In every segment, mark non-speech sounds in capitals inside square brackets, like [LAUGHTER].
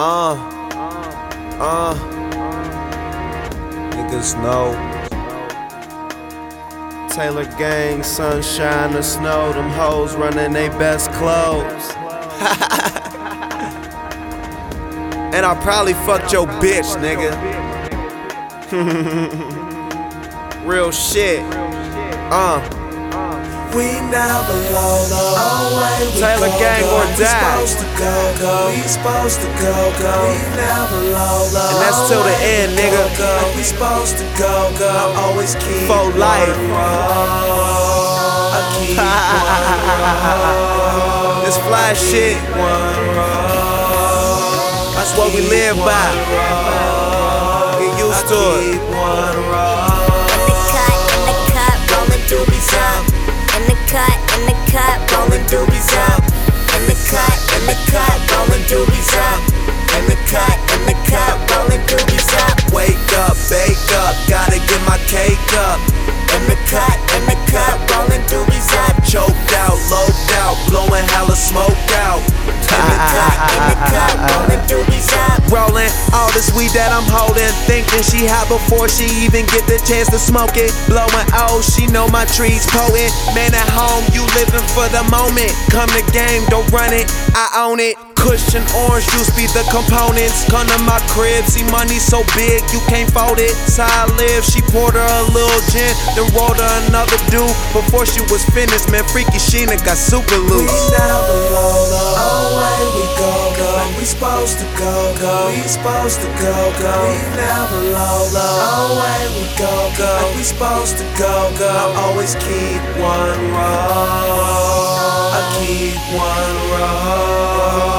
Uh, uh, niggas know. Taylor gang, sunshine or snow, them hoes running they best clothes. [LAUGHS] and I probably fucked your bitch, nigga. [LAUGHS] Real shit. Uh. We never low, low. Always we Taylor go, gang go. or We supposed to go, go. We supposed to go, go. We never low, low. And that's till the end, nigga. Go, go. We supposed to go, go. I always keep For life. one. I keep one. [LAUGHS] This fly shit. One roll. That's what we live by. Get used to it. One roll. In the cut, in the cut, rolling doobies up. Doobies up. In the cut, in the cut, rolling doobies up. In the cut, in the cut, rolling doobies up. Wake up, bake up, gotta get my cake up. In the cut, in the cut, rolling doobies up. Choked out, loped out, blowing hella smoke rolling all this weed that I'm holding. Thinking she hot before she even get the chance to smoke it. Blowing oh, she know my trees potent. Man at home, you living for the moment. Come to game, don't run it, I own it. Kush and orange juice be the components. Come to my crib, see money so big you can't fold it. So I live, she poured her a little gin, then rolled her another do. Before she was finished, man, freaky Sheena got super loose. Supposed to go, go. We supposed to go, go. We never low, low. Away we go, go. Like we supposed to go, go. I always keep one roll. I keep one roll.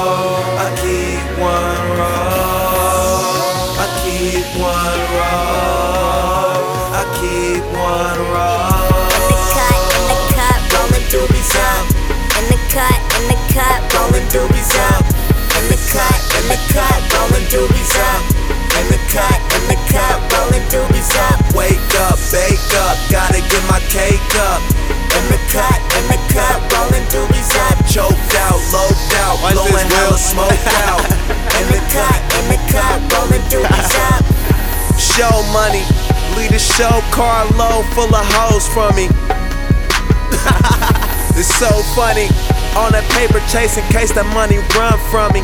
Blowing hella Will. smoke out. In the cut, in the cut, rolling. Show money, lead a show car load full of hoes from me. [LAUGHS] it's so funny. On that paper chase in case that money run from me.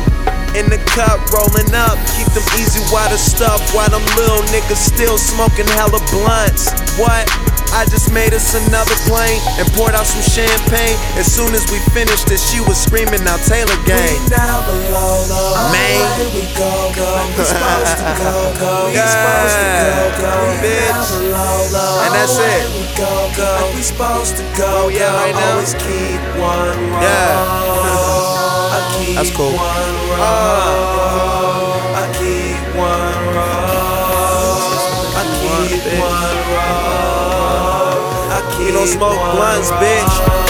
In the cup, rolling up, keep them easy water stuff while them little niggas still smoking hella blunts. What? I just made us another plane and poured out some champagne. As soon as we finished it, she was screaming out Taylor gang. We never low, low. Man. We go, go. We [LAUGHS] supposed to go, go. We supposed to go, go. Bitch. never low, low. And that's it. we go, go. We supposed to go, Oh, yeah, go. right now? Always keep one roll. Yeah. I keep That's cool. one roll. Uh. You don't smoke blunts, bitch.